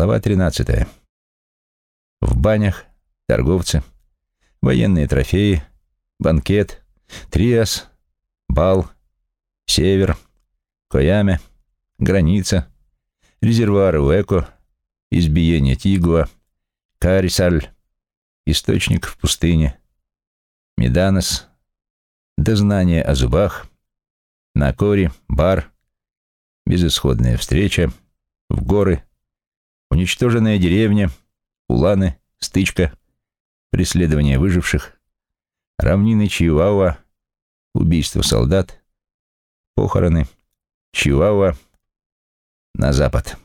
Глава 13. В банях торговцы, военные трофеи, банкет, триас, бал, север, Кояме, граница, резервуары Уэко, избиение Тигуа, Карисаль, источник в пустыне, Меданос, дознание о зубах, Накори, бар, безысходная встреча, в горы, уничтоженная деревня, уланы, стычка, преследование выживших, равнины Чиуауа, убийство солдат, похороны, Чиуауа, на запад.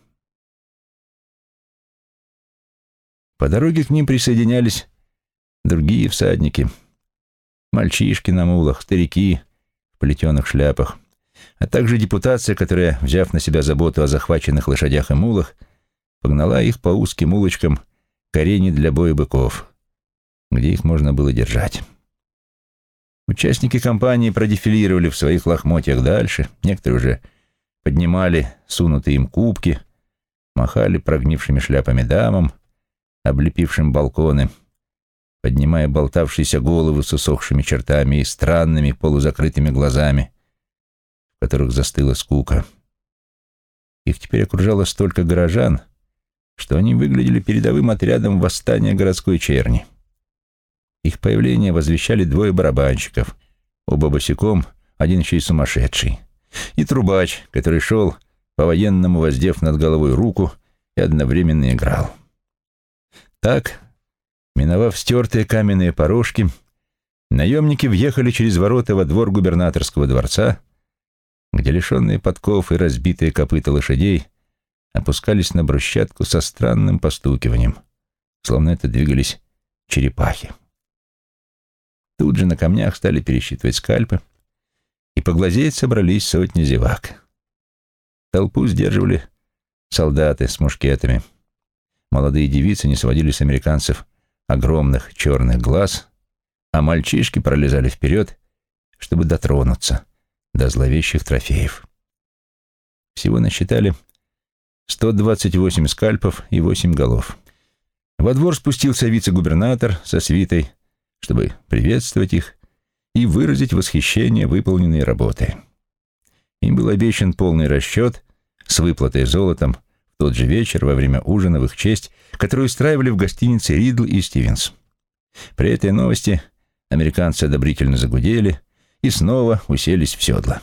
По дороге к ним присоединялись другие всадники, мальчишки на мулах, старики в плетеных шляпах, а также депутация, которая, взяв на себя заботу о захваченных лошадях и мулах, погнала их по узким улочкам к арене для боя быков, где их можно было держать. Участники кампании продефилировали в своих лохмотьях дальше, некоторые уже поднимали сунутые им кубки, махали прогнившими шляпами дамам, облепившим балконы, поднимая болтавшиеся головы с усохшими чертами и странными полузакрытыми глазами, в которых застыла скука. Их теперь окружало столько горожан, что они выглядели передовым отрядом восстания городской черни. Их появление возвещали двое барабанщиков, оба босиком, один еще и сумасшедший, и трубач, который шел, по-военному воздев над головой руку и одновременно играл. Так, миновав стертые каменные порожки, наемники въехали через ворота во двор губернаторского дворца, где лишенные подков и разбитые копыта лошадей опускались на брусчатку со странным постукиванием, словно это двигались черепахи. Тут же на камнях стали пересчитывать скальпы, и поглазеть собрались сотни зевак. Толпу сдерживали солдаты с мушкетами. Молодые девицы не сводили с американцев огромных черных глаз, а мальчишки пролезали вперед, чтобы дотронуться до зловещих трофеев. Всего насчитали 128 скальпов и 8 голов. Во двор спустился вице-губернатор со свитой, чтобы приветствовать их и выразить восхищение выполненной работой. Им был обещан полный расчет с выплатой золотом в тот же вечер во время ужина в их честь, который устраивали в гостинице «Ридл» и «Стивенс». При этой новости американцы одобрительно загудели и снова уселись в седла.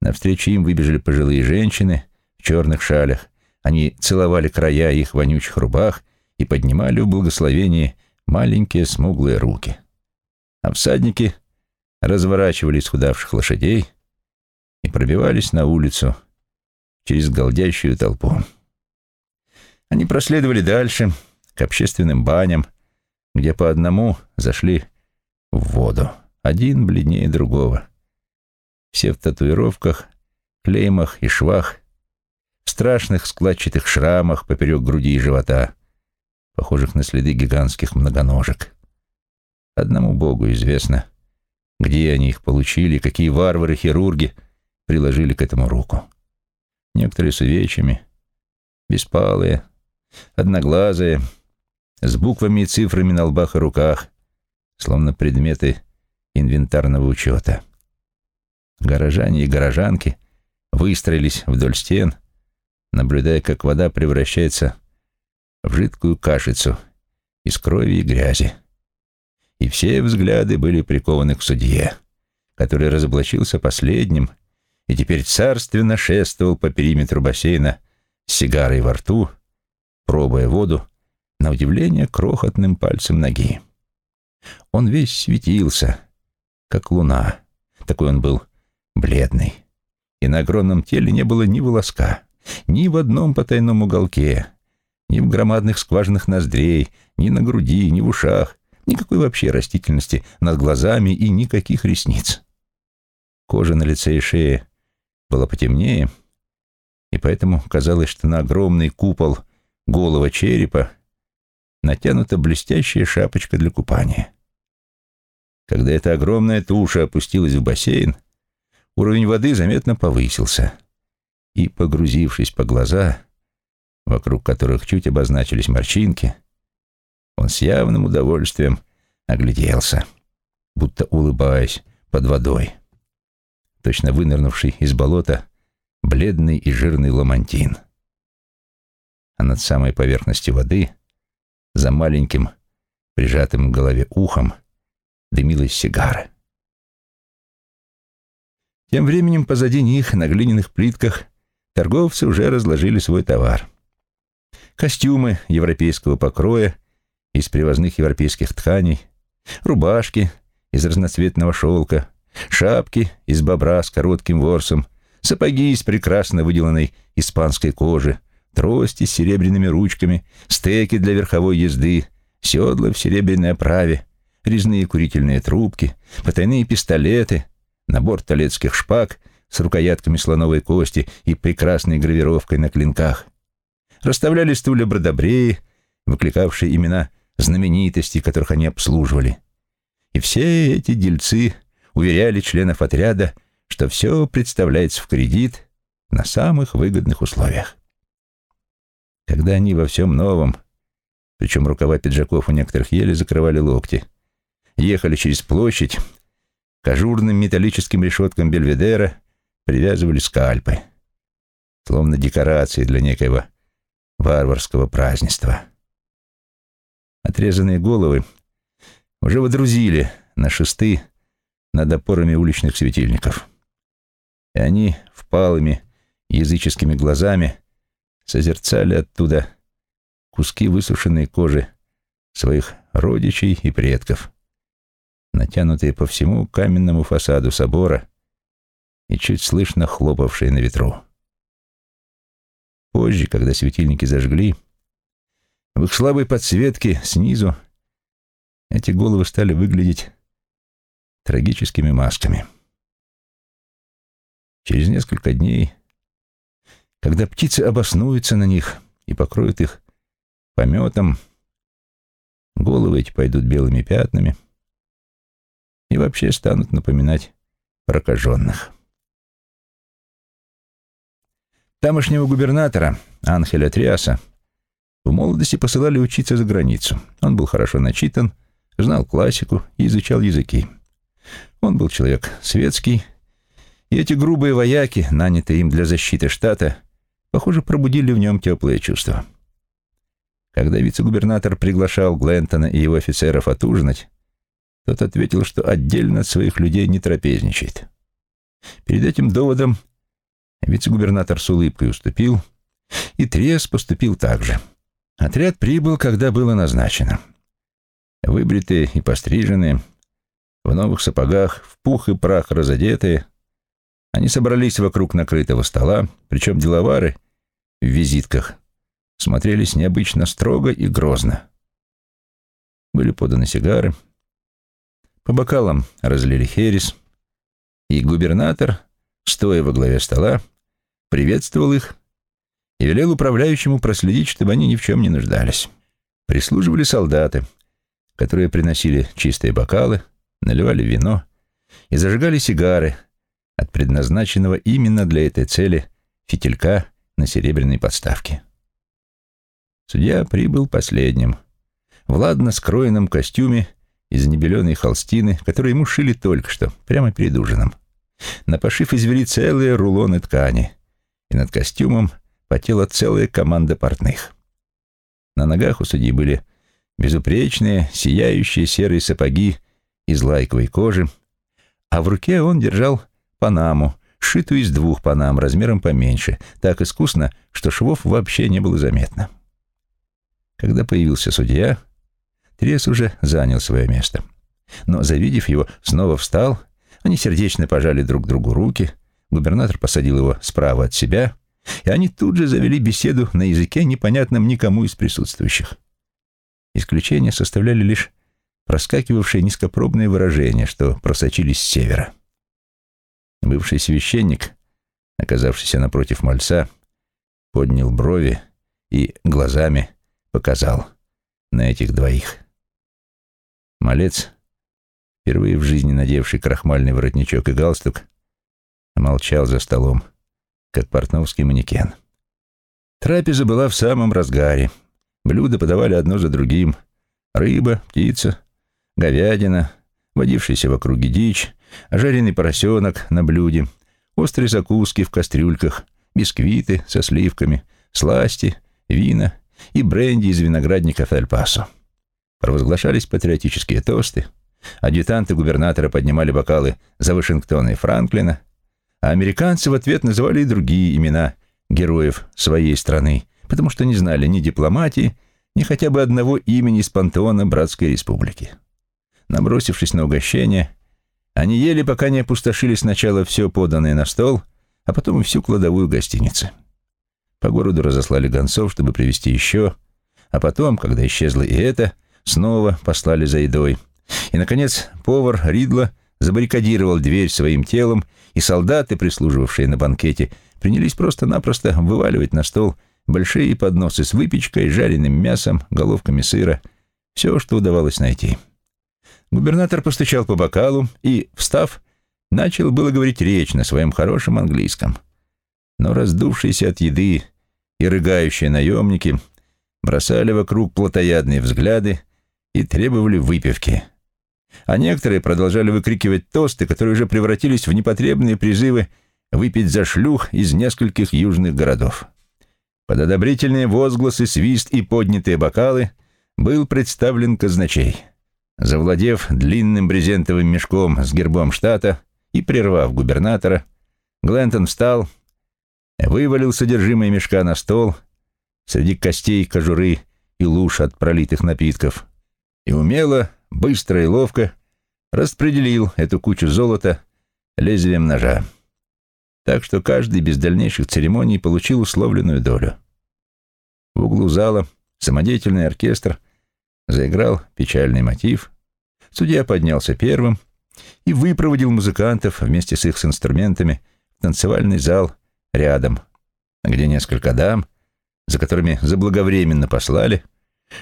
Навстречу им выбежали пожилые женщины в черных шалях. Они целовали края их вонючих рубах и поднимали в благословении маленькие смуглые руки. А всадники разворачивали исхудавших лошадей и пробивались на улицу через голдящую толпу. Они проследовали дальше, к общественным баням, где по одному зашли в воду, один бледнее другого. Все в татуировках, клеймах и швах, страшных складчатых шрамах поперек груди и живота, похожих на следы гигантских многоножек. Одному Богу известно, где они их получили, какие варвары-хирурги приложили к этому руку. Некоторые с увечьями, беспалые, одноглазые, с буквами и цифрами на лбах и руках, словно предметы инвентарного учета. Горожане и горожанки выстроились вдоль стен, наблюдая, как вода превращается в жидкую кашицу из крови и грязи. И все взгляды были прикованы к судье, который разоблачился последним и теперь царственно шествовал по периметру бассейна с сигарой во рту, пробуя воду, на удивление крохотным пальцем ноги. Он весь светился, как луна. Такой он был бледный. И на огромном теле не было ни волоска, ни в одном потайном уголке, ни в громадных скважинах ноздрей, ни на груди, ни в ушах, никакой вообще растительности над глазами и никаких ресниц. Кожа на лице и шее была потемнее, и поэтому казалось, что на огромный купол голого черепа натянута блестящая шапочка для купания. Когда эта огромная туша опустилась в бассейн, уровень воды заметно повысился, и, погрузившись по глаза, вокруг которых чуть обозначились морщинки, он с явным удовольствием огляделся, будто улыбаясь под водой. Точно вынырнувший из болота бледный и жирный ламантин. А над самой поверхностью воды, за маленьким, прижатым к голове ухом, дымилась сигара. Тем временем позади них на глиняных плитках торговцы уже разложили свой товар. Костюмы европейского покроя из привозных европейских тканей, рубашки из разноцветного шелка, шапки из бобра с коротким ворсом, сапоги из прекрасно выделанной испанской кожи, трости с серебряными ручками, стеки для верховой езды, седла в серебряной оправе, резные курительные трубки, потайные пистолеты, набор талецких шпаг с рукоятками слоновой кости и прекрасной гравировкой на клинках. Расставляли стулья бродобреи, выкликавшие имена знаменитостей, которых они обслуживали. И все эти дельцы уверяли членов отряда, что все представляется в кредит на самых выгодных условиях. Когда они во всем новом, причем рукава пиджаков у некоторых еле закрывали локти, ехали через площадь, к ажурным металлическим решеткам Бельведера привязывали скальпы, словно декорации для некоего варварского празднества. Отрезанные головы уже водрузили на шесты над опорами уличных светильников. И они впалыми языческими глазами созерцали оттуда куски высушенной кожи своих родичей и предков, натянутые по всему каменному фасаду собора и чуть слышно хлопавшие на ветру. Позже, когда светильники зажгли, в их слабой подсветке снизу эти головы стали выглядеть трагическими масками. Через несколько дней, когда птицы обоснуются на них и покроют их пометом, головы эти пойдут белыми пятнами и вообще станут напоминать прокаженных. Тамошнего губернатора, Анхеля Триаса, в молодости посылали учиться за границу. Он был хорошо начитан, знал классику и изучал языки. Он был человек светский, и эти грубые вояки, нанятые им для защиты штата, похоже, пробудили в нем теплые чувства. Когда вице-губернатор приглашал Глентона и его офицеров отужинать, тот ответил, что отдельно от своих людей не трапезничает. Перед этим доводом вице-губернатор с улыбкой уступил, и Трес поступил так же. Отряд прибыл, когда было назначено. Выбритые и постриженные, в новых сапогах, в пух и прах разодетые, они собрались вокруг накрытого стола, причем деловары в визитках смотрелись необычно строго и грозно. Были поданы сигары, по бокалам разлили херес, и губернатор, стоя во главе стола, приветствовал их и велел управляющему проследить, чтобы они ни в чем не нуждались. Прислуживали солдаты, которые приносили чистые бокалы, наливали вино и зажигали сигары от предназначенного именно для этой цели фитилька на серебряной подставке. Судья прибыл последним, в ладно скроенном костюме из небеленой холстины, который ему шили только что, прямо перед ужином. На пошив извели целые рулоны ткани, и над костюмом потела целая команда портных. На ногах у судьи были безупречные, сияющие серые сапоги из лайковой кожи, а в руке он держал панаму, сшитую из двух панам размером поменьше, так искусно, что швов вообще не было заметно. Когда появился судья, Трес уже занял свое место. Но, завидев его, снова встал, они сердечно пожали друг другу руки, губернатор посадил его справа от себя, и они тут же завели беседу на языке, непонятном никому из присутствующих. Исключение составляли лишь проскакивавшие низкопробные выражения, что просочились с севера. Бывший священник, оказавшийся напротив мальца, поднял брови и глазами показал на этих двоих. Малец, впервые в жизни надевший крахмальный воротничок и галстук, молчал за столом, как портновский манекен. Трапеза была в самом разгаре. Блюда подавали одно за другим. Рыба, птица, говядина, водившаяся в округе дичь, жареный поросенок на блюде, острые закуски в кастрюльках, бисквиты со сливками, сласти, вина и бренди из виноградников Эль-Пасо. Провозглашались патриотические тосты, адъютанты губернатора поднимали бокалы за Вашингтона и Франклина, а американцы в ответ называли и другие имена героев своей страны, потому что не знали ни дипломатии, ни хотя бы одного имени из пантеона Братской Республики. Набросившись на угощение, они ели, пока не опустошили сначала все поданное на стол, а потом и всю кладовую гостиницы. По городу разослали гонцов, чтобы привезти еще, а потом, когда исчезло и это, снова послали за едой. И, наконец, повар Ридла забаррикадировал дверь своим телом, и солдаты, прислуживавшие на банкете, принялись просто-напросто вываливать на стол большие подносы с выпечкой, жареным мясом, головками сыра, все, что удавалось найти. Губернатор постучал по бокалу и, встав, начал было говорить речь на своем хорошем английском. Но раздувшиеся от еды и рыгающие наемники бросали вокруг плотоядные взгляды и требовали выпивки. А некоторые продолжали выкрикивать тосты, которые уже превратились в непотребные призывы выпить за шлюх из нескольких южных городов. Под одобрительные возгласы, свист и поднятые бокалы был представлен казначей. Завладев длинным брезентовым мешком с гербом штата и прервав губернатора, Глентон встал, вывалил содержимое мешка на стол среди костей, кожуры и луж от пролитых напитков и умело, быстро и ловко распределил эту кучу золота лезвием ножа так что каждый без дальнейших церемоний получил условленную долю. В углу зала самодеятельный оркестр заиграл печальный мотив, судья поднялся первым и выпроводил музыкантов вместе с их с инструментами в танцевальный зал рядом, где несколько дам, за которыми заблаговременно послали,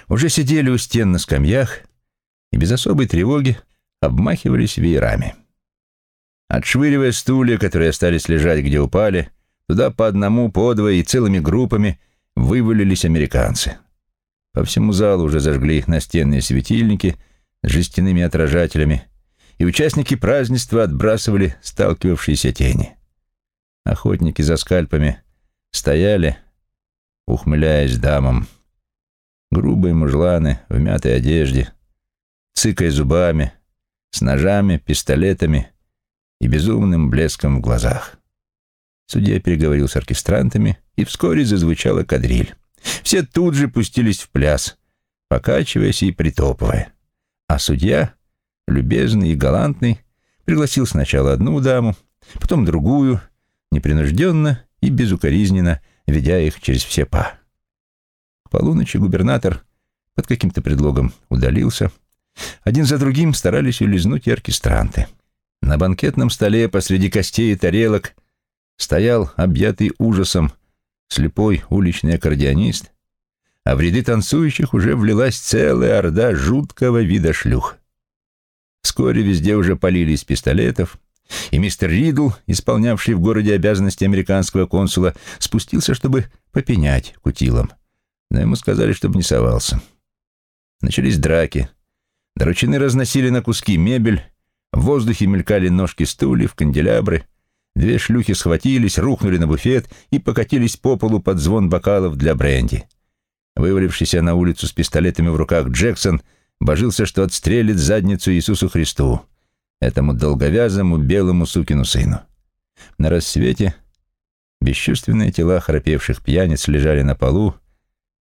уже сидели у стен на скамьях и без особой тревоги обмахивались веерами. Отшвыривая стулья, которые остались лежать, где упали, туда по одному, по двое и целыми группами вывалились американцы. По всему залу уже зажгли настенные светильники с жестяными отражателями, и участники празднества отбрасывали сталкивавшиеся тени. Охотники за скальпами стояли, ухмыляясь дамам. Грубые мужланы в мятой одежде, цыкая зубами, с ножами, пистолетами и безумным блеском в глазах. Судья переговорил с оркестрантами, и вскоре зазвучала кадриль. Все тут же пустились в пляс, покачиваясь и притопывая. А судья, любезный и галантный, пригласил сначала одну даму, потом другую, непринужденно и безукоризненно, ведя их через все па. К полуночи губернатор под каким-то предлогом удалился. Один за другим старались улизнуть и оркестранты. На банкетном столе посреди костей и тарелок стоял, объятый ужасом, слепой уличный аккордеонист, а в ряды танцующих уже влилась целая орда жуткого вида шлюх. Вскоре везде уже полили из пистолетов, и мистер Ридл, исполнявший в городе обязанности американского консула, спустился, чтобы попенять кутилам. Но ему сказали, чтобы не совался. Начались драки. Доручины разносили на куски мебель, в воздухе мелькали ножки стульев, канделябры. Две шлюхи схватились, рухнули на буфет и покатились по полу под звон бокалов для бренди. Вывалившийся на улицу с пистолетами в руках Джексон божился, что отстрелит задницу Иисусу Христу, этому долговязому белому сукину сыну. На рассвете бесчувственные тела храпевших пьяниц лежали на полу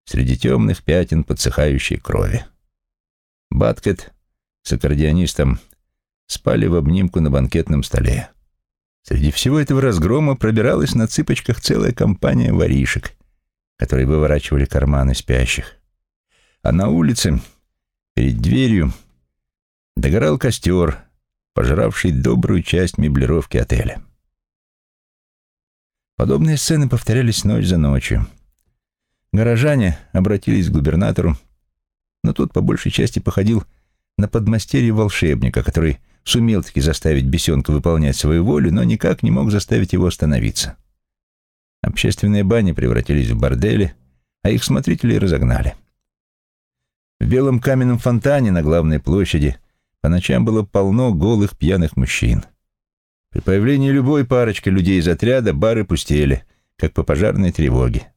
среди темных пятен подсыхающей крови. Баткет с аккордеонистом спали в обнимку на банкетном столе. Среди всего этого разгрома пробиралась на цыпочках целая компания воришек, которые выворачивали карманы спящих. А на улице, перед дверью, догорал костер, пожравший добрую часть меблировки отеля. Подобные сцены повторялись ночь за ночью. Горожане обратились к губернатору, но тот по большей части походил на подмастерье волшебника, который сумел таки заставить бесенка выполнять свою волю, но никак не мог заставить его остановиться. Общественные бани превратились в бордели, а их смотрителей разогнали. В белом каменном фонтане на главной площади по ночам было полно голых пьяных мужчин. При появлении любой парочки людей из отряда бары пустели, как по пожарной тревоге.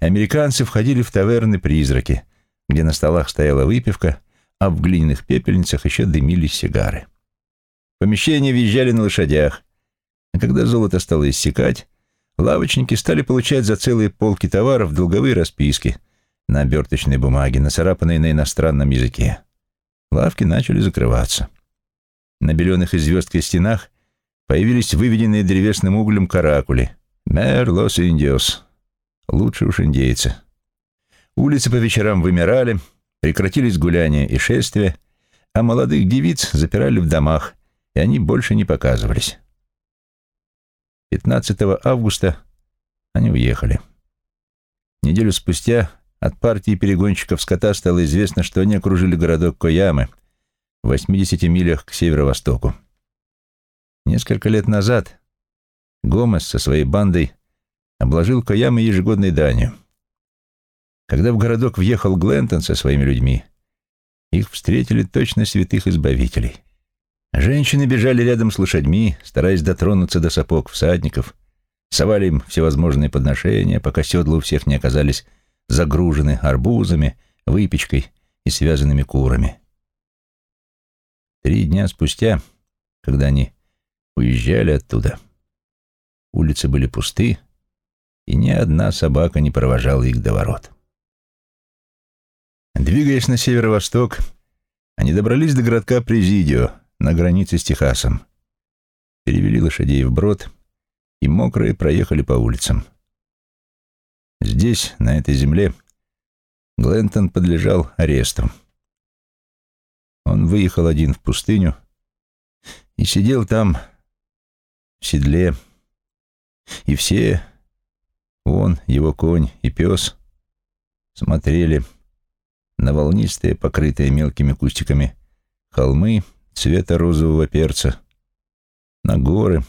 Американцы входили в таверны-призраки, где на столах стояла выпивка, а в глиняных пепельницах еще дымились сигары. Помещения въезжали на лошадях, а когда золото стало иссякать, лавочники стали получать за целые полки товаров долговые расписки на оберточной бумаге, нацарапанные на иностранном языке. Лавки начали закрываться. На беленых и звездкой стенах появились выведенные древесным углем каракули. «Мэр Лос Индиос» Лучше уж индейцы. Улицы по вечерам вымирали, прекратились гуляния и шествия, а молодых девиц запирали в домах, и они больше не показывались. 15 августа они уехали. Неделю спустя от партии перегонщиков скота стало известно, что они окружили городок Коямы в 80 милях к северо-востоку. Несколько лет назад Гомес со своей бандой обложил Коямы ежегодной данью. Когда в городок въехал Глентон со своими людьми, их встретили точно святых избавителей. Женщины бежали рядом с лошадьми, стараясь дотронуться до сапог всадников, совали им всевозможные подношения, пока седла у всех не оказались загружены арбузами, выпечкой и связанными курами. Три дня спустя, когда они уезжали оттуда, улицы были пусты, и ни одна собака не провожала их до ворот. Двигаясь на северо-восток, они добрались до городка Президио на границе с Техасом, перевели лошадей в брод и мокрые проехали по улицам. Здесь, на этой земле, Глентон подлежал аресту. Он выехал один в пустыню и сидел там в седле, и все он, его конь и пес смотрели на волнистые, покрытые мелкими кустиками холмы цвета розового перца, на горы,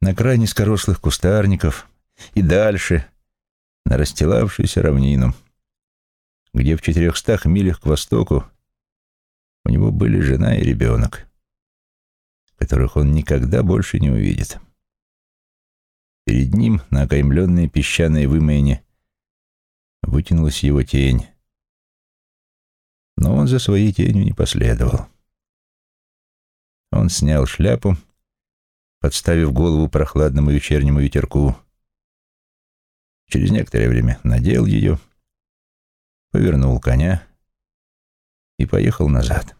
на край низкорослых кустарников и дальше на расстилавшуюся равнину, где в четырехстах милях к востоку у него были жена и ребенок, которых он никогда больше не увидит. Перед ним, на окаймленной песчаной вымоине, вытянулась его тень. Но он за своей тенью не последовал. Он снял шляпу, подставив голову прохладному вечернему ветерку. Через некоторое время надел ее, повернул коня и поехал назад.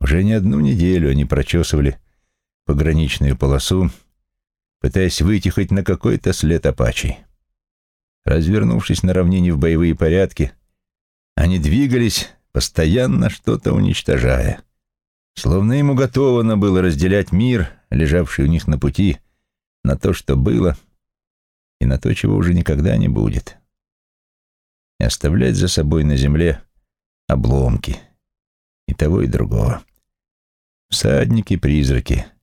Уже не одну неделю они прочесывали пограничную полосу, пытаясь выйти хоть на какой-то след апачей. Развернувшись на равнине в боевые порядки, они двигались, постоянно что-то уничтожая. Словно ему готовано было разделять мир, лежавший у них на пути, на то, что было, и на то, чего уже никогда не будет. И оставлять за собой на земле обломки и того, и другого. Всадники-призраки —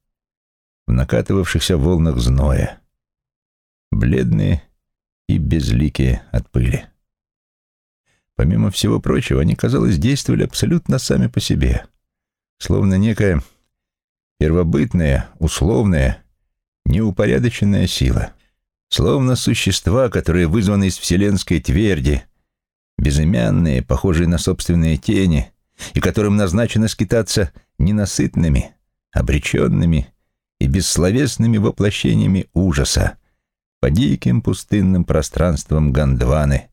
в накатывавшихся волнах зноя, бледные и безликие от пыли. Помимо всего прочего, они, казалось, действовали абсолютно сами по себе, словно некая первобытная, условная, неупорядоченная сила, словно существа, которые вызваны из вселенской тверди, безымянные, похожие на собственные тени, и которым назначено скитаться ненасытными, обреченными и бессловесными воплощениями ужаса по диким пустынным пространствам Гондваны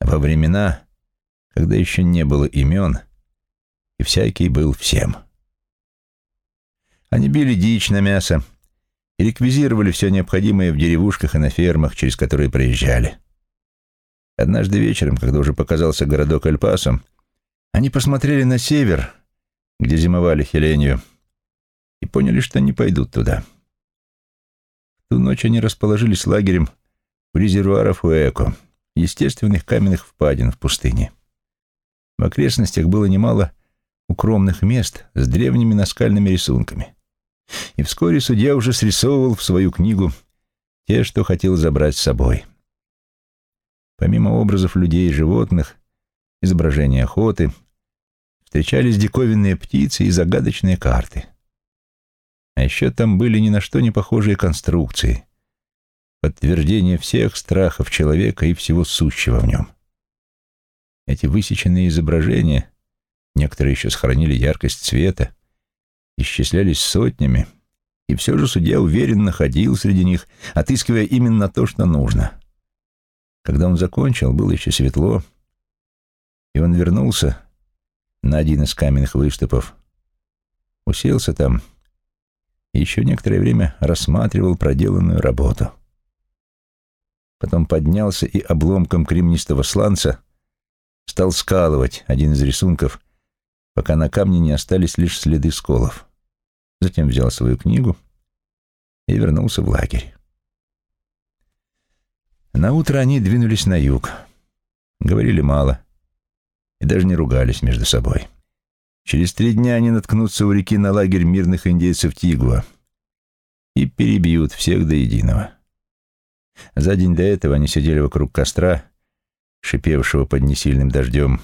во времена, когда еще не было имен, и всякий был всем. Они били дичь на мясо и реквизировали все необходимое в деревушках и на фермах, через которые проезжали. Однажды вечером, когда уже показался городок Эль-Пасо, они посмотрели на север, где зимовали Хеленью, и поняли, что не пойдут туда. В ту ночь они расположились лагерем у резервуаров Уэко, естественных каменных впадин в пустыне. В окрестностях было немало укромных мест с древними наскальными рисунками. И вскоре судья уже срисовывал в свою книгу те, что хотел забрать с собой. Помимо образов людей и животных, изображений охоты, встречались диковинные птицы и загадочные карты. А еще там были ни на что не похожие конструкции, подтверждение всех страхов человека и всего сущего в нем. Эти высеченные изображения, некоторые еще сохранили яркость цвета, исчислялись сотнями, и все же судья уверенно ходил среди них, отыскивая именно то, что нужно. Когда он закончил, было еще светло, и он вернулся на один из каменных выступов, уселся там и еще некоторое время рассматривал проделанную работу. Потом поднялся и обломком кремнистого сланца стал скалывать один из рисунков, пока на камне не остались лишь следы сколов. Затем взял свою книгу и вернулся в лагерь. На утро они двинулись на юг. Говорили мало и даже не ругались между собой. Через три дня они наткнутся у реки на лагерь мирных индейцев Тигуа и перебьют всех до единого. За день до этого они сидели вокруг костра, шипевшего под несильным дождем,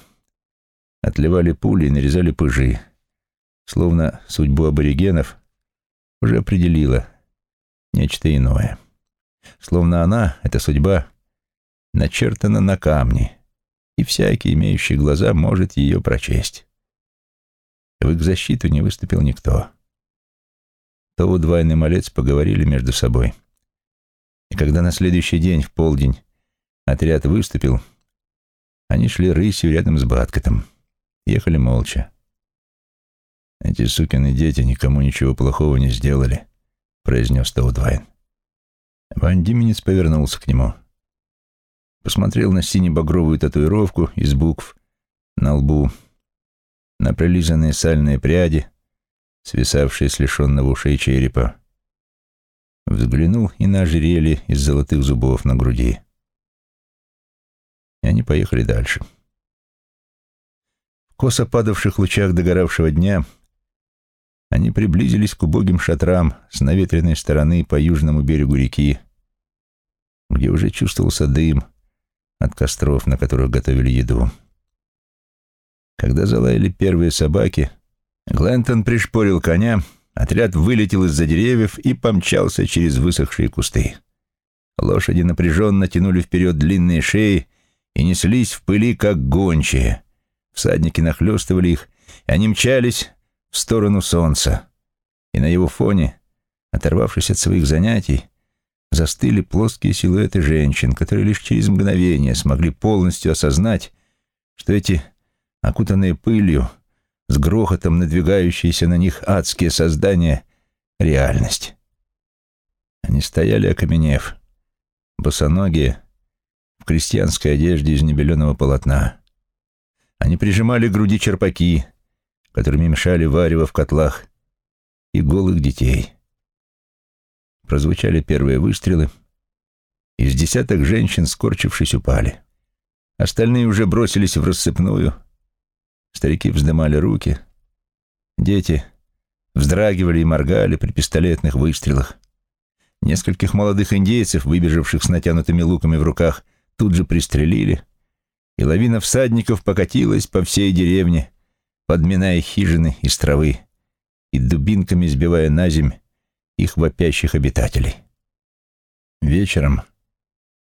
отливали пули и нарезали пыжи, словно судьбу аборигенов уже определила нечто иное. Словно она, эта судьба, начертана на камне, и всякий, имеющий глаза, может ее прочесть. В их защиту не выступил никто. То двойный малец поговорили между собой. И когда на следующий день, в полдень, отряд выступил, они шли рысью рядом с Баткотом. Ехали молча. «Эти сукины дети никому ничего плохого не сделали», — произнес Таудвайн. Ван Дименец повернулся к нему. Посмотрел на сине-багровую татуировку из букв на лбу, на прилизанные сальные пряди, свисавшие с лишенного ушей черепа. Взглянул и на ожерелье из золотых зубов на груди. И они поехали дальше. В косо падавших лучах догоравшего дня они приблизились к убогим шатрам с наветренной стороны по южному берегу реки, где уже чувствовался дым от костров, на которых готовили еду. Когда залаяли первые собаки, Глентон пришпорил коня, отряд вылетел из-за деревьев и помчался через высохшие кусты. Лошади напряженно тянули вперед длинные шеи и неслись в пыли, как гончие. Всадники нахлестывали их, и они мчались в сторону солнца. И на его фоне, оторвавшись от своих занятий, застыли плоские силуэты женщин, которые лишь через мгновение смогли полностью осознать, что эти окутанные пылью, с грохотом надвигающиеся на них адские создания — реальность. Они стояли, окаменев, босоногие, в крестьянской одежде из небеленого полотна. Они прижимали к груди черпаки, которыми мешали варево в котлах, и голых детей. Прозвучали первые выстрелы, из десяток женщин, скорчившись, упали. Остальные уже бросились в рассыпную — Старики вздымали руки. Дети вздрагивали и моргали при пистолетных выстрелах. Нескольких молодых индейцев, выбежавших с натянутыми луками в руках, тут же пристрелили, и лавина всадников покатилась по всей деревне, подминая хижины из травы и дубинками сбивая на земь их вопящих обитателей. Вечером,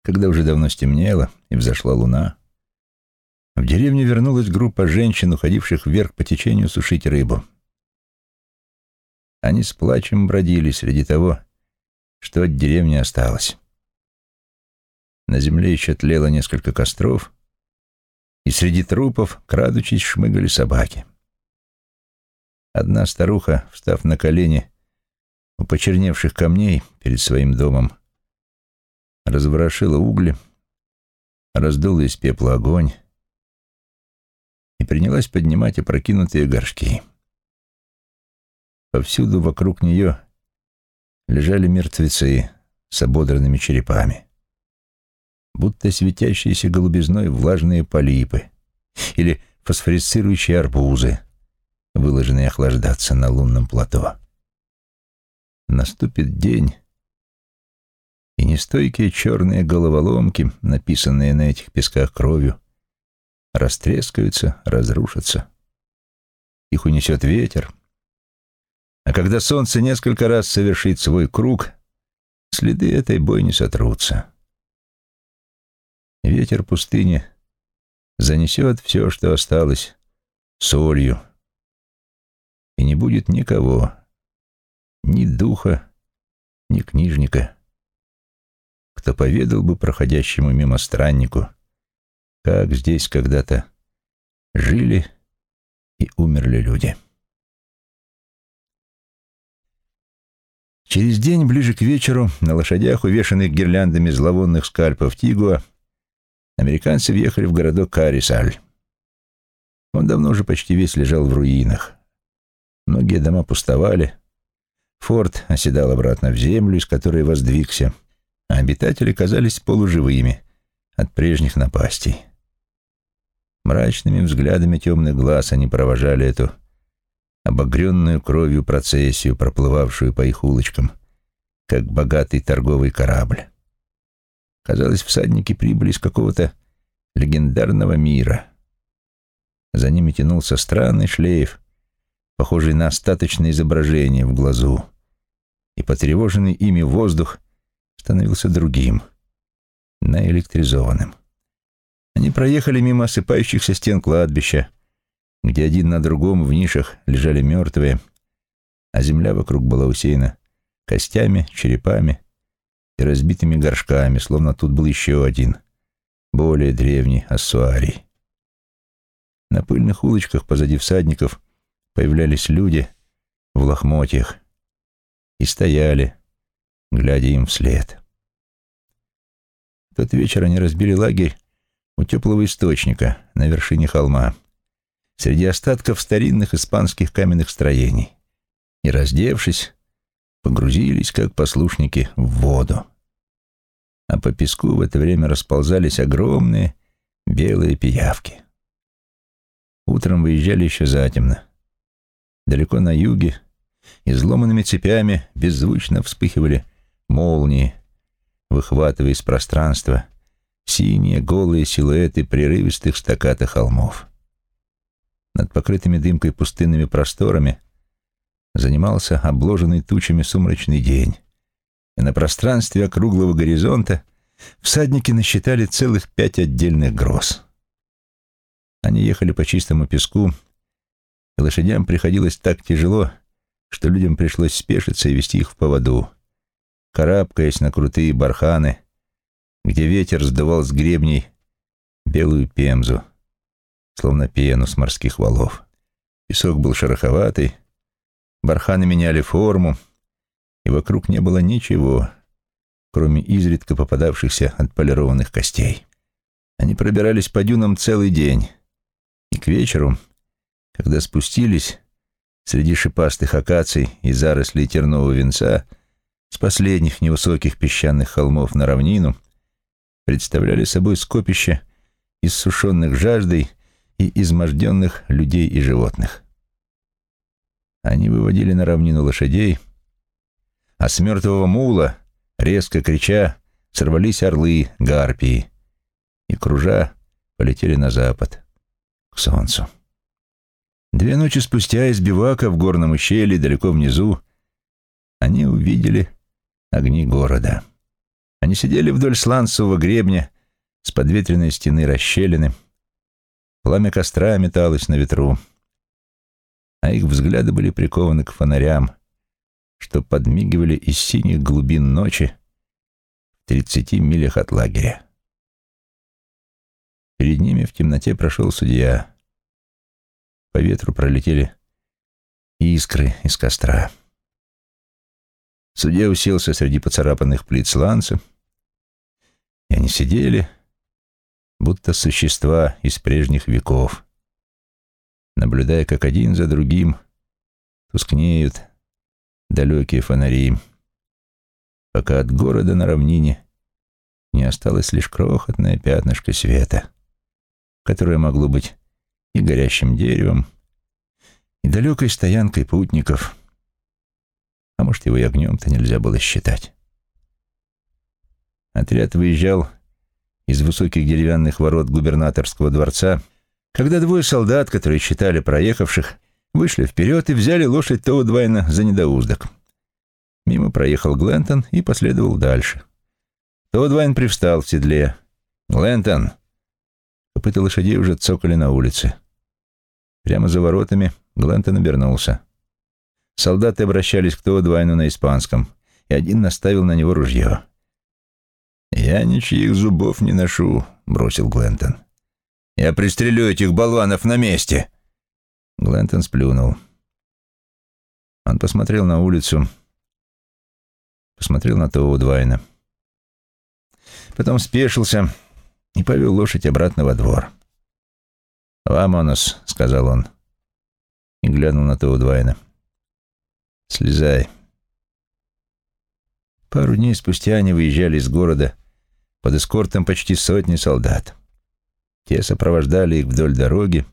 когда уже давно стемнело и взошла луна, в деревню вернулась группа женщин, уходивших вверх по течению сушить рыбу. Они с плачем бродили среди того, что от деревни осталось. На земле еще тлело несколько костров, и среди трупов, крадучись, шмыгали собаки. Одна старуха, встав на колени у почерневших камней перед своим домом, разворошила угли, раздула из пепла огонь, и принялась поднимать опрокинутые горшки. Повсюду вокруг нее лежали мертвецы с ободранными черепами, будто светящиеся голубизной влажные полипы или фосфорицирующие арбузы, выложенные охлаждаться на лунном плато. наступит день, и нестойкие черные головоломки, написанные на этих песках кровью, растрескаются, разрушатся. Их унесет ветер. А когда солнце несколько раз совершит свой круг, следы этой бойни сотрутся. Ветер пустыни занесет все, что осталось, солью, и не будет никого, ни духа, ни книжника, кто поведал бы проходящему мимо страннику, как здесь когда-то жили и умерли люди. Через день, ближе к вечеру, на лошадях, увешанных гирляндами зловонных скальпов Тигуа, американцы въехали в городок Карисаль. Он давно уже почти весь лежал в руинах. Многие дома пустовали. Форт оседал обратно в землю, из которой воздвигся, а обитатели казались полуживыми от прежних напастей. Мрачными взглядами темных глаз они провожали эту обогренную кровью процессию, проплывавшую по их улочкам, как богатый торговый корабль. Казалось, всадники прибыли из какого-то легендарного мира. За ними тянулся странный шлейф, похожий на остаточное изображение в глазу, и потревоженный ими воздух становился другим, наэлектризованным. Они проехали мимо осыпающихся стен кладбища, где один на другом в нишах лежали мертвые, а земля вокруг была усеяна костями, черепами и разбитыми горшками, словно тут был еще один, более древний ассуарий. На пыльных улочках позади всадников появлялись люди в лохмотьях и стояли, глядя им вслед. В тот вечер они разбили лагерь у теплого источника на вершине холма, среди остатков старинных испанских каменных строений, и, раздевшись, погрузились, как послушники, в воду. А по песку в это время расползались огромные белые пиявки. Утром выезжали еще затемно. Далеко на юге изломанными цепями беззвучно вспыхивали молнии, выхватывая из пространства синие голые силуэты прерывистых стаката холмов. Над покрытыми дымкой пустынными просторами занимался обложенный тучами сумрачный день, и на пространстве округлого горизонта всадники насчитали целых пять отдельных гроз. Они ехали по чистому песку, и лошадям приходилось так тяжело, что людям пришлось спешиться и вести их в поводу, карабкаясь на крутые барханы — где ветер сдувал с гребней белую пемзу, словно пену с морских валов. Песок был шероховатый, барханы меняли форму, и вокруг не было ничего, кроме изредка попадавшихся отполированных костей. Они пробирались по дюнам целый день, и к вечеру, когда спустились среди шипастых акаций и зарослей тернового венца с последних невысоких песчаных холмов на равнину, представляли собой скопище иссушенных жаждой и изможденных людей и животных. Они выводили на равнину лошадей, а с мертвого мула, резко крича, сорвались орлы, гарпии, и, кружа, полетели на запад, к солнцу. Две ночи спустя из бивака в горном ущелье далеко внизу они увидели огни города. Они сидели вдоль сланцевого гребня с подветренной стены расщелины. Пламя костра металось на ветру, а их взгляды были прикованы к фонарям, что подмигивали из синих глубин ночи в тридцати милях от лагеря. Перед ними в темноте прошел судья. По ветру пролетели искры из костра. Судья уселся среди поцарапанных плит сланца, и они сидели, будто существа из прежних веков, наблюдая, как один за другим тускнеют далекие фонари, пока от города на равнине не осталось лишь крохотное пятнышко света, которое могло быть и горящим деревом, и далекой стоянкой путников, А может, его и огнем-то нельзя было считать. Отряд выезжал из высоких деревянных ворот губернаторского дворца, когда двое солдат, которые считали проехавших, вышли вперед и взяли лошадь Тоудвайна за недоуздок. Мимо проехал Глентон и последовал дальше. Тоудвайн привстал в седле. «Глентон!» Копыта лошадей уже цокали на улице. Прямо за воротами Глентон обернулся. Солдаты обращались к Тоудвайну на испанском, и один наставил на него ружье. «Я ничьих зубов не ношу», — бросил Глентон. «Я пристрелю этих болванов на месте!» Глентон сплюнул. Он посмотрел на улицу, посмотрел на того Двайна. Потом спешился и повел лошадь обратно во двор. «Вамонос», — сказал он, и глянул на того Двайна. «Слезай». Пару дней спустя они выезжали из города под эскортом почти сотни солдат. Те сопровождали их вдоль дороги,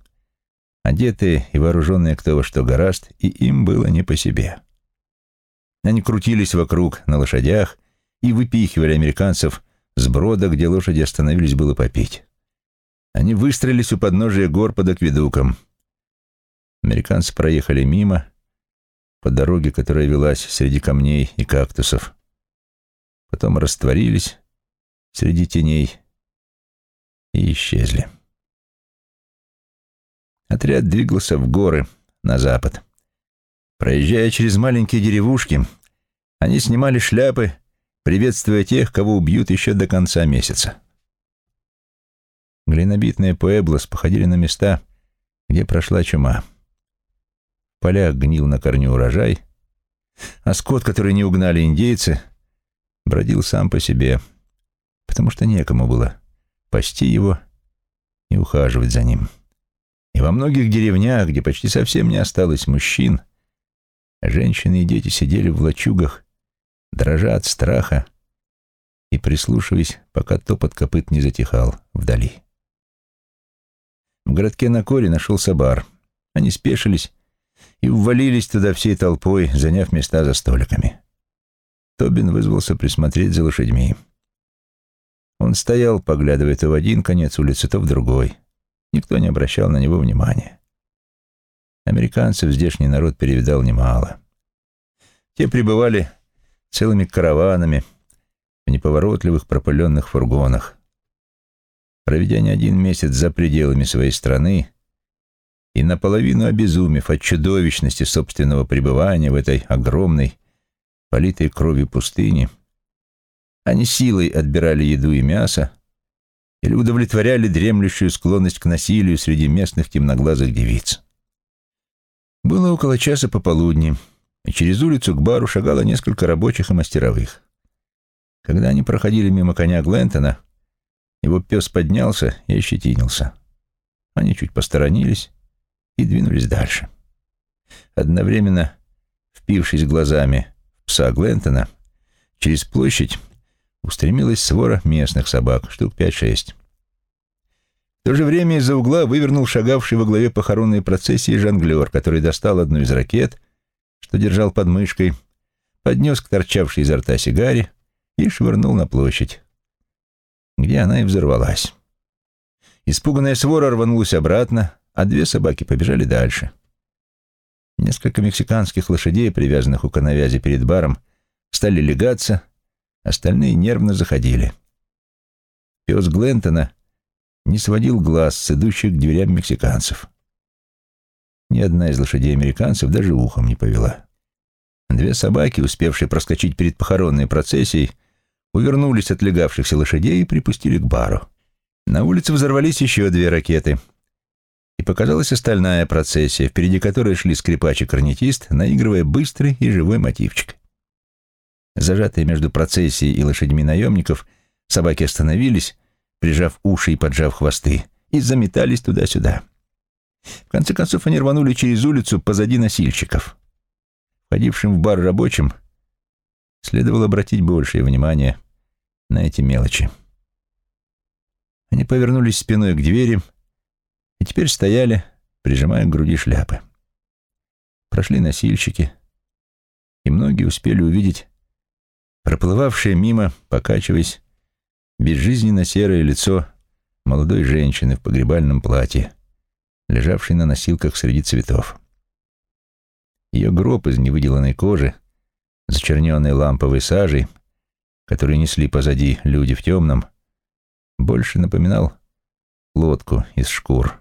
одетые и вооруженные кто во что гораст, и им было не по себе. Они крутились вокруг на лошадях и выпихивали американцев с брода, где лошади остановились было попить. Они выстрелились у подножия гор под акведуком. Американцы проехали мимо, по дороге, которая велась среди камней и кактусов. Потом растворились среди теней и исчезли. Отряд двигался в горы на запад. Проезжая через маленькие деревушки, они снимали шляпы, приветствуя тех, кого убьют еще до конца месяца. Глинобитные Пуэблос походили на места, где прошла чума. В полях гнил на корню урожай, а скот, который не угнали индейцы, бродил сам по себе, потому что некому было пасти его и ухаживать за ним. И во многих деревнях, где почти совсем не осталось мужчин, женщины и дети сидели в лачугах, дрожа от страха и прислушиваясь, пока топот копыт не затихал вдали. В городке на Коре нашелся бар. Они спешились и увалились туда всей толпой, заняв места за столиками. Тобин вызвался присмотреть за лошадьми. Он стоял, поглядывая то в один конец улицы, то в другой. Никто не обращал на него внимания. Американцев здешний народ перевидал немало. Те пребывали целыми караванами в неповоротливых пропыленных фургонах. Проведя не один месяц за пределами своей страны и наполовину обезумев от чудовищности собственного пребывания в этой огромной, политой кровью пустыне, они силой отбирали еду и мясо или удовлетворяли дремлющую склонность к насилию среди местных темноглазых девиц. Было около часа пополудни, и через улицу к бару шагало несколько рабочих и мастеровых. Когда они проходили мимо коня Глентона, его пес поднялся и ощетинился. Они чуть посторонились и двинулись дальше. Одновременно, впившись глазами в пса Глентона, через площадь устремилась свора местных собак, штук пять-шесть. В то же время из-за угла вывернул шагавший во главе похоронной процессии жонглер, который достал одну из ракет, что держал под мышкой, поднес к торчавшей изо рта сигаре и швырнул на площадь, где она и взорвалась. Испуганная свора рванулась обратно, а две собаки побежали дальше. Несколько мексиканских лошадей, привязанных у коновязи перед баром, стали легаться, Остальные нервно заходили. Пес Глентона не сводил глаз с идущих к дверям мексиканцев. Ни одна из лошадей американцев даже ухом не повела. Две собаки, успевшие проскочить перед похоронной процессией, увернулись от легавшихся лошадей и припустили к бару. На улице взорвались еще две ракеты. И показалась остальная процессия, впереди которой шли скрипач и корнетист, наигрывая быстрый и живой мотивчик. Зажатые между процессией и лошадьми наемников, собаки остановились, прижав уши и поджав хвосты, и заметались туда-сюда. В конце концов они рванули через улицу позади носильщиков. Входившим в бар рабочим следовало обратить большее внимание на эти мелочи. Они повернулись спиной к двери и теперь стояли, прижимая к груди шляпы. Прошли носильщики, и многие успели увидеть проплывавшее мимо, покачиваясь, безжизненно серое лицо молодой женщины в погребальном платье, лежавшей на носилках среди цветов. Ее гроб из невыделанной кожи, зачерненной ламповой сажей, которую несли позади люди в темном, больше напоминал лодку из шкур.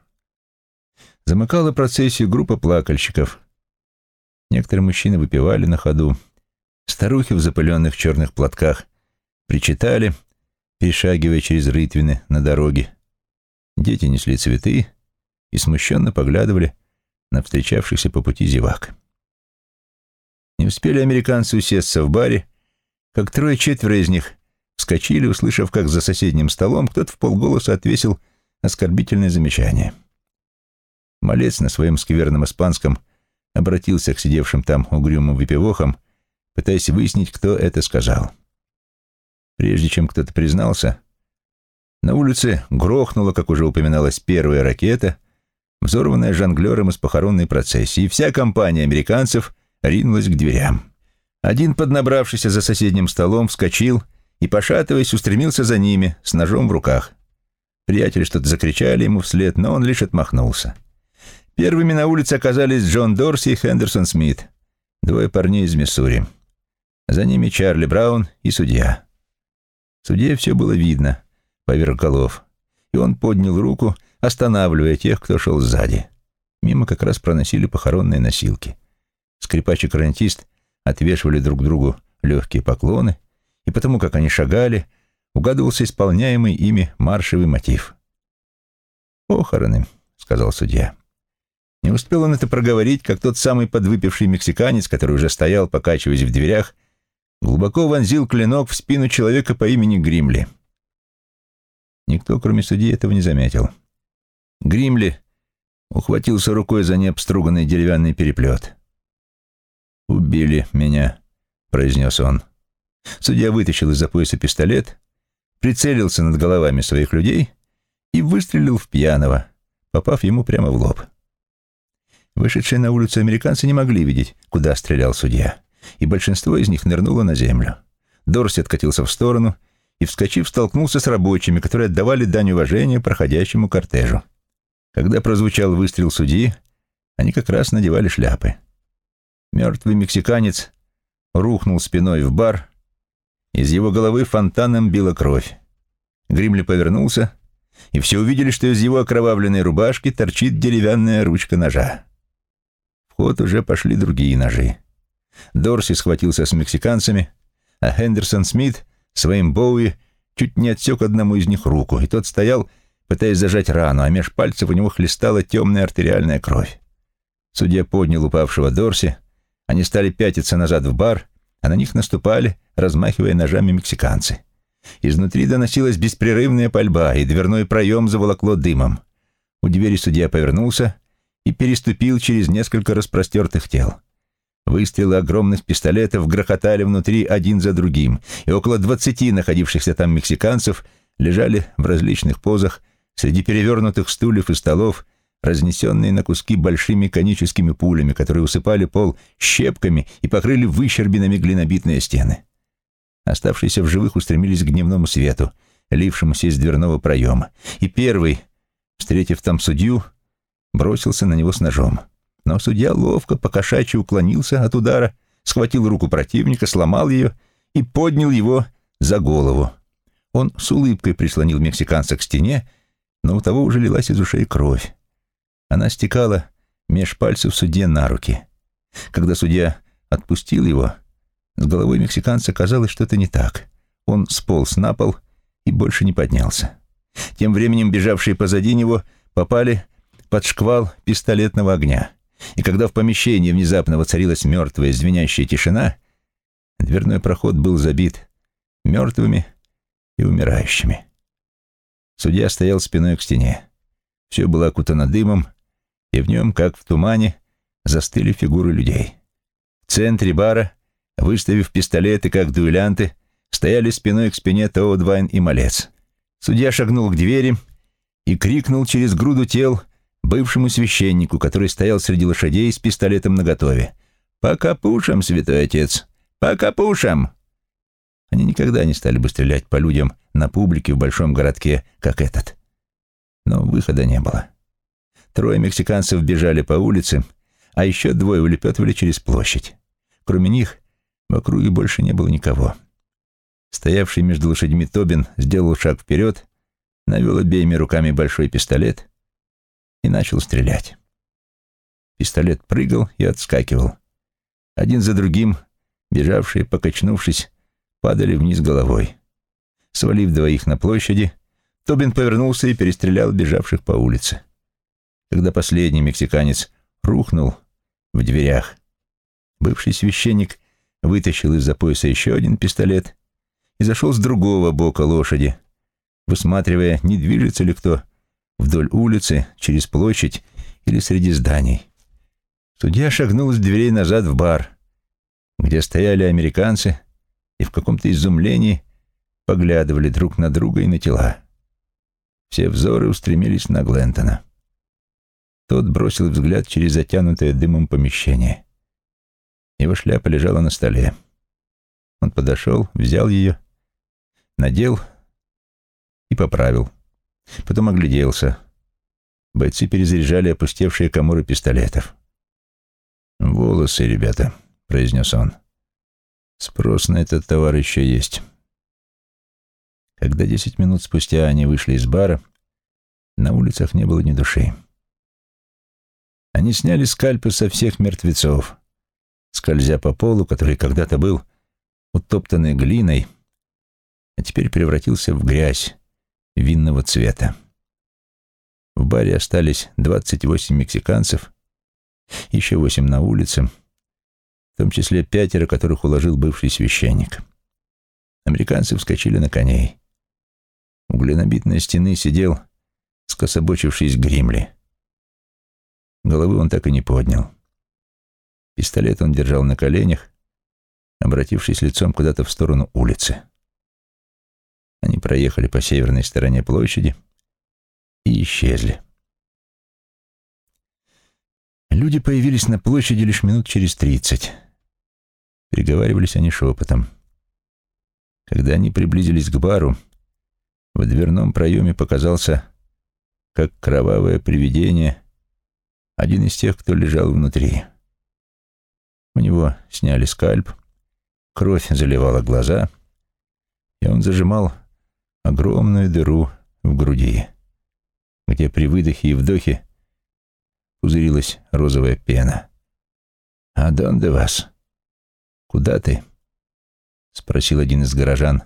Замыкала процессию группа плакальщиков. Некоторые мужчины выпивали на ходу. Старухи в запыленных черных платках причитали, перешагивая через рытвины на дороге. Дети несли цветы и смущенно поглядывали на встречавшихся по пути зевак. Не успели американцы усесться в баре, как трое-четверо из них вскочили, услышав, как за соседним столом кто-то в полголоса отвесил оскорбительное замечание. Малец на своем скверном испанском обратился к сидевшим там угрюмым выпивохам, пытаясь выяснить, кто это сказал. Прежде чем кто-то признался, на улице грохнула, как уже упоминалось, первая ракета, взорванная жонглером из похоронной процессии, и вся компания американцев ринулась к дверям. Один, поднабравшийся за соседним столом, вскочил и, пошатываясь, устремился за ними с ножом в руках. Приятели что-то закричали ему вслед, но он лишь отмахнулся. Первыми на улице оказались Джон Дорси и Хендерсон Смит, двое парней из Миссури. За ними Чарли Браун и судья. Судье все было видно, поверх голов, и он поднял руку, останавливая тех, кто шел сзади. Мимо как раз проносили похоронные носилки. Скрипач и карантист отвешивали друг другу легкие поклоны, и потому, как они шагали, угадывался исполняемый ими маршевый мотив. «Похороны», — сказал судья. Не успел он это проговорить, как тот самый подвыпивший мексиканец, который уже стоял, покачиваясь в дверях, глубоко вонзил клинок в спину человека по имени Гримли. Никто, кроме судьи, этого не заметил. Гримли ухватился рукой за необструганный деревянный переплет. «Убили меня», — произнес он. Судья вытащил из-за пояса пистолет, прицелился над головами своих людей и выстрелил в пьяного, попав ему прямо в лоб. Вышедшие на улицу американцы не могли видеть, куда стрелял судья, и большинство из них нырнуло на землю. Дорси откатился в сторону и, вскочив, столкнулся с рабочими, которые отдавали дань уважения проходящему кортежу. Когда прозвучал выстрел судьи, они как раз надевали шляпы. Мертвый мексиканец рухнул спиной в бар, из его головы фонтаном била кровь. Гримли повернулся, и все увидели, что из его окровавленной рубашки торчит деревянная ручка ножа. В ход уже пошли другие ножи. Дорси схватился с мексиканцами, а Хендерсон Смит своим Боуи чуть не отсек одному из них руку, и тот стоял, пытаясь зажать рану, а меж пальцев у него хлестала темная артериальная кровь. Судья поднял упавшего Дорси, они стали пятиться назад в бар, а на них наступали, размахивая ножами мексиканцы. Изнутри доносилась беспрерывная пальба, и дверной проем заволокло дымом. У двери судья повернулся и переступил через несколько распростертых тел. Выстрелы огромных пистолетов грохотали внутри один за другим, и около двадцати находившихся там мексиканцев лежали в различных позах среди перевернутых стульев и столов, разнесенные на куски большими коническими пулями, которые усыпали пол щепками и покрыли выщербинами глинобитные стены. Оставшиеся в живых устремились к дневному свету, лившемуся из дверного проема, и первый, встретив там судью, бросился на него с ножом. Но судья ловко, покошачьи уклонился от удара, схватил руку противника, сломал ее и поднял его за голову. Он с улыбкой прислонил мексиканца к стене, но у того уже лилась из ушей кровь. Она стекала меж пальцев судье на руки. Когда судья отпустил его, с головой мексиканца казалось что-то не так. Он сполз на пол и больше не поднялся. Тем временем бежавшие позади него попали под шквал пистолетного огня. И когда в помещении внезапно воцарилась мертвая звенящая тишина, дверной проход был забит мертвыми и умирающими. Судья стоял спиной к стене. Все было окутано дымом, и в нем, как в тумане, застыли фигуры людей. В центре бара, выставив пистолеты, как дуэлянты, стояли спиной к спине Тоудвайн и Малец. Судья шагнул к двери и крикнул через груду тел бывшему священнику, который стоял среди лошадей с пистолетом наготове. «По капушам, святой отец! По капушам!» Они никогда не стали бы стрелять по людям на публике в большом городке, как этот. Но выхода не было. Трое мексиканцев бежали по улице, а еще двое улепетывали через площадь. Кроме них, в округе больше не было никого. Стоявший между лошадьми Тобин сделал шаг вперед, навел обеими руками большой пистолет и начал стрелять. Пистолет прыгал и отскакивал. Один за другим, бежавшие, покачнувшись, падали вниз головой. Свалив двоих на площади, Тобин повернулся и перестрелял бежавших по улице. Когда последний мексиканец рухнул в дверях, бывший священник вытащил из-за пояса еще один пистолет и зашел с другого бока лошади, высматривая, не движется ли кто вдоль улицы, через площадь или среди зданий. Судья шагнул из дверей назад в бар, где стояли американцы и в каком-то изумлении поглядывали друг на друга и на тела. Все взоры устремились на Глентона. Тот бросил взгляд через затянутое дымом помещение. Его шляпа лежала на столе. Он подошел, взял ее, надел и поправил. Потом огляделся. Бойцы перезаряжали опустевшие коморы пистолетов. «Волосы, ребята», — произнес он. «Спрос на этот товар еще есть». Когда десять минут спустя они вышли из бара, на улицах не было ни души. Они сняли скальпы со всех мертвецов, скользя по полу, который когда-то был утоптанной глиной, а теперь превратился в грязь винного цвета. В баре остались 28 мексиканцев, еще восемь на улице, в том числе пятеро, которых уложил бывший священник. Американцы вскочили на коней. У глинобитной стены сидел, скособочившись Гримли. Головы он так и не поднял. Пистолет он держал на коленях, обратившись лицом куда-то в сторону улицы. Они проехали по северной стороне площади и исчезли. Люди появились на площади лишь минут через тридцать. Переговаривались они шепотом. Когда они приблизились к бару, в дверном проеме показался, как кровавое привидение, один из тех, кто лежал внутри. У него сняли скальп, кровь заливала глаза, и он зажимал огромную дыру в груди, где при выдохе и вдохе пузырилась розовая пена. «А донде вас? Куда ты?» — спросил один из горожан,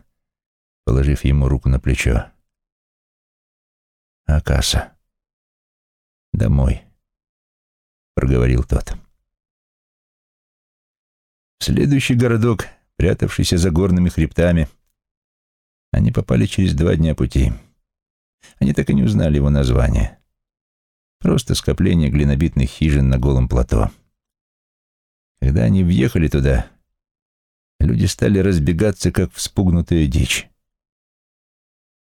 положив ему руку на плечо. «Акаса. Домой», — проговорил тот. Следующий городок, прятавшийся за горными хребтами, они попали через два дня пути. Они так и не узнали его название. Просто скопление глинобитных хижин на голом плато. Когда они въехали туда, люди стали разбегаться, как вспугнутая дичь.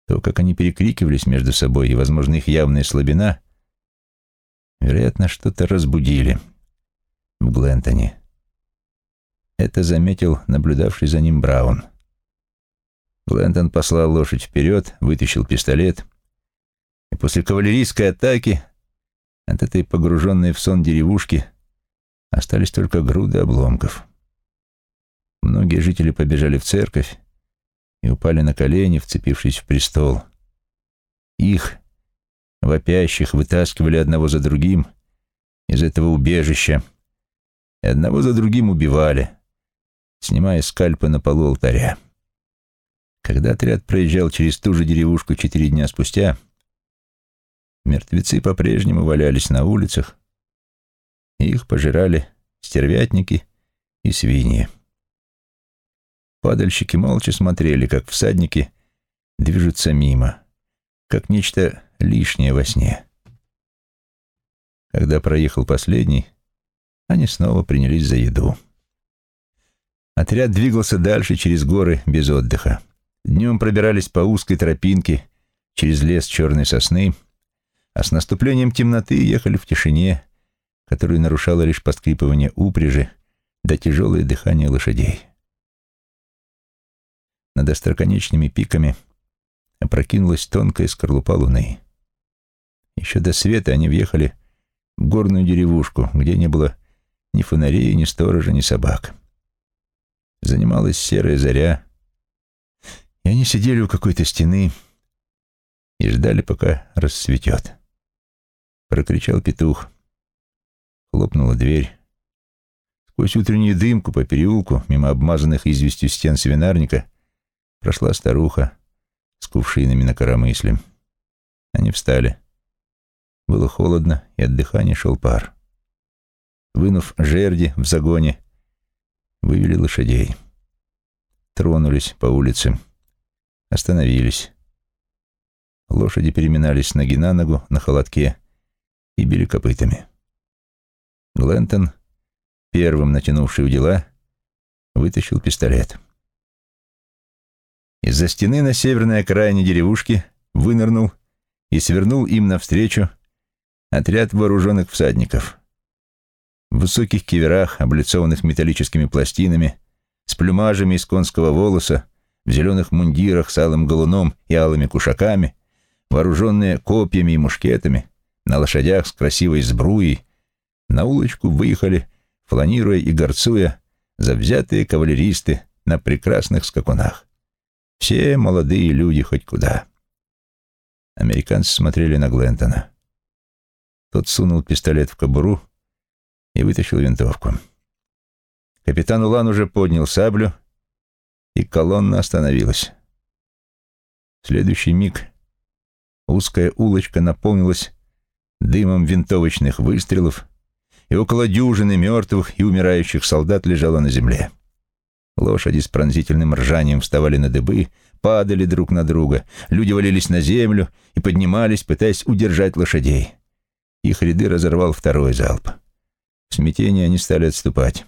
То, как они перекрикивались между собой, и, возможно, их явная слабина, вероятно, что-то разбудили в Глентоне. Это заметил наблюдавший за ним Браун. Глентон послал лошадь вперед, вытащил пистолет, и после кавалерийской атаки от этой погруженной в сон деревушки остались только груды обломков. Многие жители побежали в церковь и упали на колени, вцепившись в престол. Их, вопящих, вытаскивали одного за другим из этого убежища и одного за другим убивали, снимая скальпы на полу алтаря. Когда отряд проезжал через ту же деревушку четыре дня спустя, мертвецы по-прежнему валялись на улицах, их пожирали стервятники и свиньи. Падальщики молча смотрели, как всадники движутся мимо, как нечто лишнее во сне. Когда проехал последний, они снова принялись за еду. Отряд двигался дальше через горы без отдыха. Днем пробирались по узкой тропинке через лес черной сосны, а с наступлением темноты ехали в тишине, которую нарушало лишь поскрипывание упряжи, до тяжелое дыхание лошадей. Над остроконечными пиками опрокинулась тонкая скорлупа луны. Еще до света они въехали в горную деревушку, где не было ни фонарей, ни сторожа, ни собак. Занималась серая заря, и они сидели у какой-то стены и ждали, пока рассветет. Прокричал петух. Хлопнула дверь. Сквозь утреннюю дымку по переулку, мимо обмазанных известью стен свинарника, прошла старуха с кувшинами на коромысле. Они встали. Было холодно, и от дыхания шел пар. Вынув жерди в загоне, вывели лошадей. Тронулись по улице. Остановились. Лошади переминались с ноги на ногу на холодке и били копытами. Глентон, первым натянувший у дела, вытащил пистолет. Из-за стены на северной окраине деревушки вынырнул и свернул им навстречу отряд вооруженных всадников. В высоких киверах, облицованных металлическими пластинами, с плюмажами из конского волоса, в зеленых мундирах с алым галуном и алыми кушаками, вооруженные копьями и мушкетами, на лошадях с красивой сбруей, на улочку выехали, фланируя и горцуя, завзятые кавалеристы на прекрасных скакунах. Все молодые люди хоть куда. Американцы смотрели на Глентона. Тот сунул пистолет в кобуру и вытащил винтовку. Капитан Улан уже поднял саблю, и колонна остановилась. В следующий миг узкая улочка наполнилась дымом винтовочных выстрелов, и около дюжины мертвых и умирающих солдат лежало на земле. Лошади с пронзительным ржанием вставали на дыбы, падали друг на друга, люди валились на землю и поднимались, пытаясь удержать лошадей. Их ряды разорвал второй залп. В смятении они стали отступать.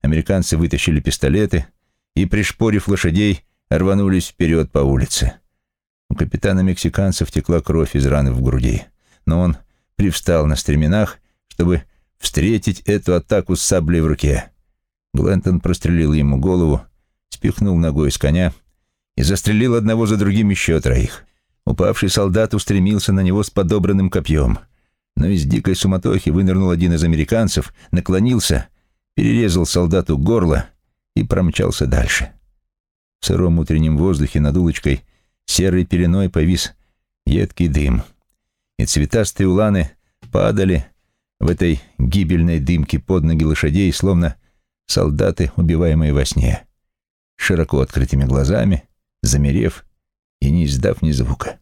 Американцы вытащили пистолеты и, пришпорив лошадей, рванулись вперед по улице. У капитана мексиканцев текла кровь из раны в груди, но он привстал на стременах, чтобы встретить эту атаку с саблей в руке. Глентон прострелил ему голову, спихнул ногой с коня и застрелил одного за другим еще троих. Упавший солдат устремился на него с подобранным копьем. Но из дикой суматохи вынырнул один из американцев, наклонился, перерезал солдату горло и промчался дальше. В сыром утреннем воздухе над улочкой серой пеленой повис едкий дым, и цветастые уланы падали в этой гибельной дымке под ноги лошадей, словно солдаты, убиваемые во сне, широко открытыми глазами, замерев и не издав ни звука.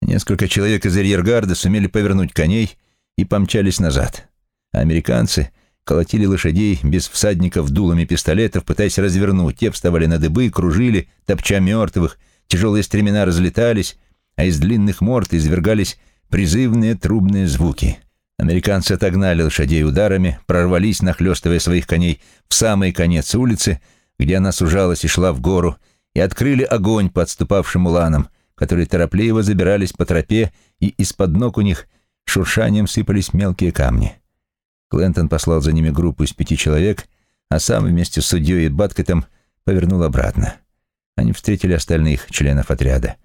Несколько человек из арьергарда сумели повернуть коней и помчались назад. А американцы колотили лошадей без всадников дулами пистолетов, пытаясь развернуть. Те вставали на дыбы, кружили, топча мертвых, тяжелые стремена разлетались, а из длинных морд извергались призывные трубные звуки. Американцы отогнали лошадей ударами, прорвались, нахлестывая своих коней в самый конец улицы, где она сужалась и шла в гору, и открыли огонь по отступавшим уланам, которые торопливо забирались по тропе, и из-под ног у них шуршанием сыпались мелкие камни. Клентон послал за ними группу из пяти человек, а сам вместе с судьей и Баткетом повернул обратно. Они встретили остальных членов отряда.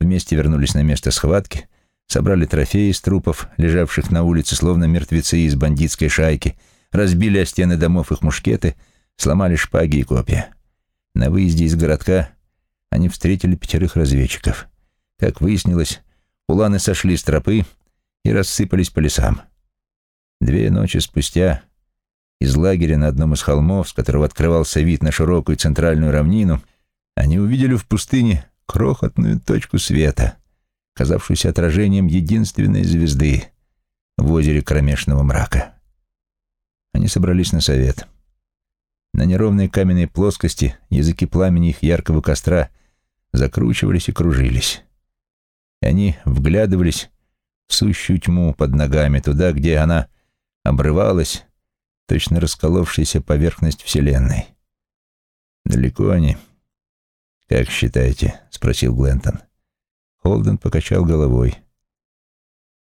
Вместе вернулись на место схватки, собрали трофеи из трупов, лежавших на улице, словно мертвецы из бандитской шайки, разбили о стены домов их мушкеты, сломали шпаги и копья. На выезде из городка они встретили пятерых разведчиков. Как выяснилось, уланы сошли с тропы и рассыпались по лесам. Две ночи спустя из лагеря на одном из холмов, с которого открывался вид на широкую центральную равнину, они увидели в пустыне крохотную точку света — казавшуюся отражением единственной звезды в озере кромешного мрака. Они собрались на совет. На неровной каменной плоскости языки пламени их яркого костра закручивались и кружились. И они вглядывались в сущую тьму под ногами, туда, где она обрывалась, точно расколовшаяся поверхность Вселенной. «Далеко они?» «Как считаете?» — спросил Глентон. — Холден покачал головой.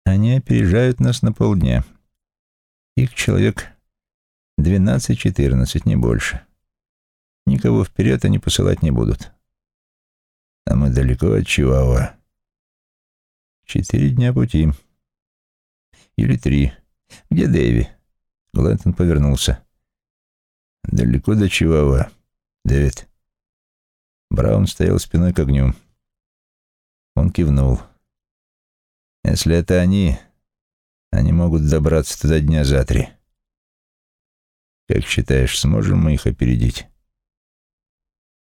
Они опережают нас на полдня. Их человек Двенадцать-четырнадцать, не больше. Никого вперед они посылать не будут. А мы далеко от Чивауа. Четыре дня пути. Или три. Где Дэви? Глэнтон повернулся. Далеко до Чивауа. Дэвид. Браун стоял спиной к огню. Он кивнул. Если это они, они могут добраться туда дня за три. Как считаешь, сможем мы их опередить?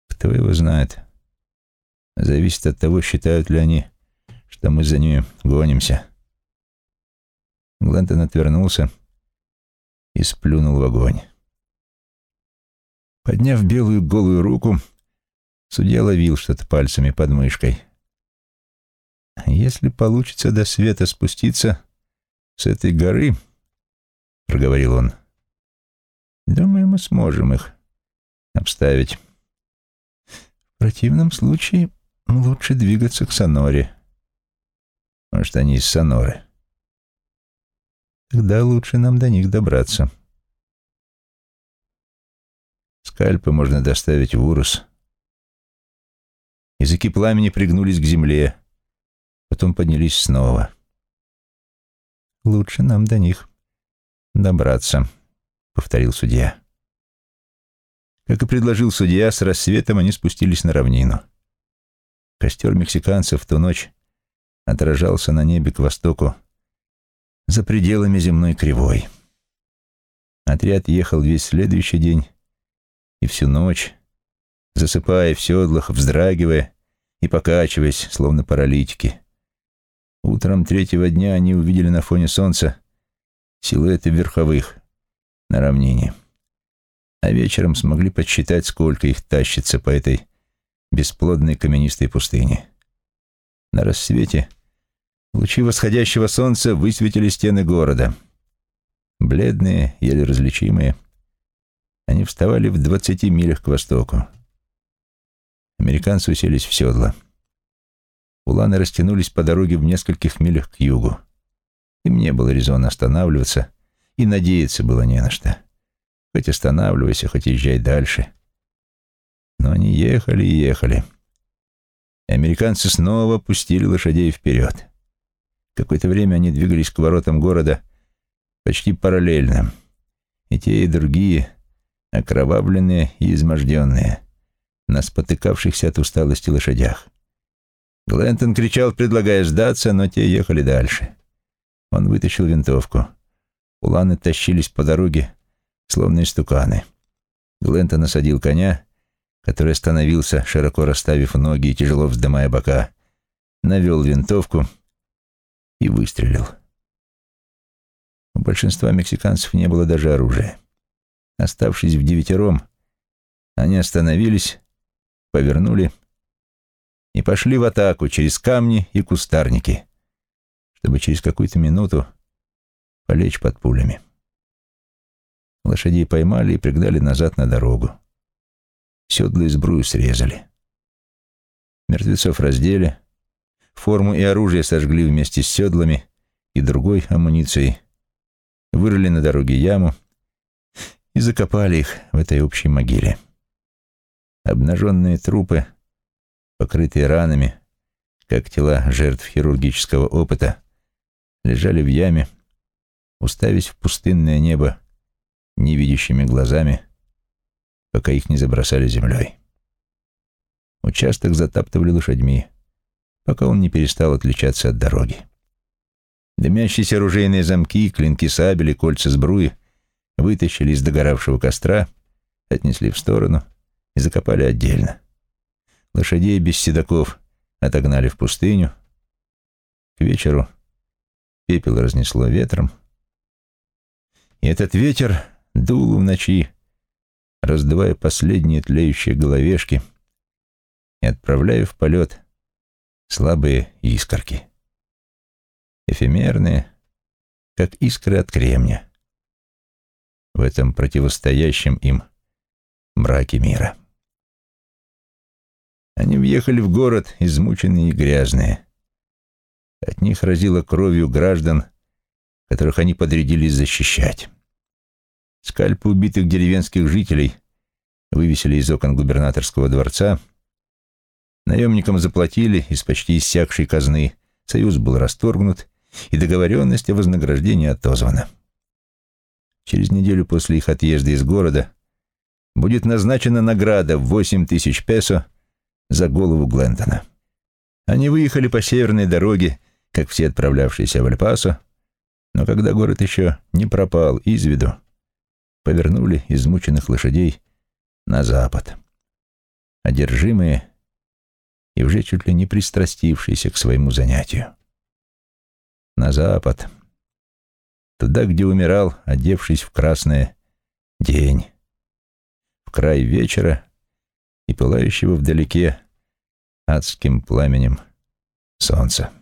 Кто его знает? Зависит от того, считают ли они, что мы за ними гонимся. Глентон отвернулся и сплюнул в огонь. Подняв белую голую руку, судья ловил что-то пальцами под мышкой. «Если получится до света спуститься с этой горы, — проговорил он, — думаю, мы сможем их обставить. В противном случае лучше двигаться к Соноре. Может, они из Соноры. Тогда лучше нам до них добраться. Скальпы можно доставить в Урус. Языки пламени пригнулись к земле, потом поднялись снова. «Лучше нам до них добраться», — повторил судья. Как и предложил судья, с рассветом они спустились на равнину. Костер мексиканцев в ту ночь отражался на небе к востоку за пределами земной кривой. Отряд ехал весь следующий день и всю ночь, засыпая в седлах, вздрагивая и покачиваясь, словно паралитики. Утром третьего дня они увидели на фоне солнца силуэты верховых на равнине, а вечером смогли подсчитать, сколько их тащится по этой бесплодной каменистой пустыне. На рассвете лучи восходящего солнца высветили стены города. Бледные, еле различимые, они вставали в двадцати милях к востоку. Американцы уселись в седло. Уланы растянулись по дороге в нескольких милях к югу. Им не было резона останавливаться, и надеяться было не на что. Хоть останавливайся, хоть езжай дальше. Но они ехали и ехали. И американцы снова пустили лошадей вперед. Какое-то время они двигались к воротам города почти параллельно. И те, и другие окровавленные и изможденные, на спотыкавшихся от усталости лошадях. Глентон кричал, предлагая сдаться, но те ехали дальше. Он вытащил винтовку. Уланы тащились по дороге, словно истуканы. Глентон осадил коня, который остановился, широко расставив ноги и тяжело вздымая бока, навел винтовку и выстрелил. У большинства мексиканцев не было даже оружия. Оставшись в девятером, они остановились, повернули и пошли в атаку через камни и кустарники, чтобы через какую-то минуту полечь под пулями. Лошадей поймали и пригнали назад на дорогу. Седла и сбрую срезали. Мертвецов раздели, форму и оружие сожгли вместе с седлами и другой амуницией, вырыли на дороге яму и закопали их в этой общей могиле. Обнаженные трупы, покрытые ранами, как тела жертв хирургического опыта, лежали в яме, уставясь в пустынное небо невидящими глазами, пока их не забросали землей. Участок затаптывали лошадьми, пока он не перестал отличаться от дороги. Дымящиеся оружейные замки, клинки сабели, кольца сбруи вытащили из догоравшего костра, отнесли в сторону и закопали отдельно. Лошадей без седаков отогнали в пустыню. К вечеру пепел разнесло ветром, и этот ветер дул в ночи, раздувая последние тлеющие головешки и отправляя в полет слабые искорки. Эфемерные, как искры от кремня в этом противостоящем им мраке мира. Они въехали в город, измученные и грязные. От них разило кровью граждан, которых они подрядились защищать. Скальпы убитых деревенских жителей вывесили из окон губернаторского дворца. Наемникам заплатили из почти иссякшей казны. Союз был расторгнут, и договоренность о вознаграждении отозвана. Через неделю после их отъезда из города будет назначена награда в 8 тысяч песо за голову Глентона. Они выехали по северной дороге, как все отправлявшиеся в Альпасо, но когда город еще не пропал из виду, повернули измученных лошадей на запад, одержимые и уже чуть ли не пристрастившиеся к своему занятию. На запад, туда, где умирал, одевшись в красное, день, в край вечера и пылающего вдалеке адским пламенем солнца.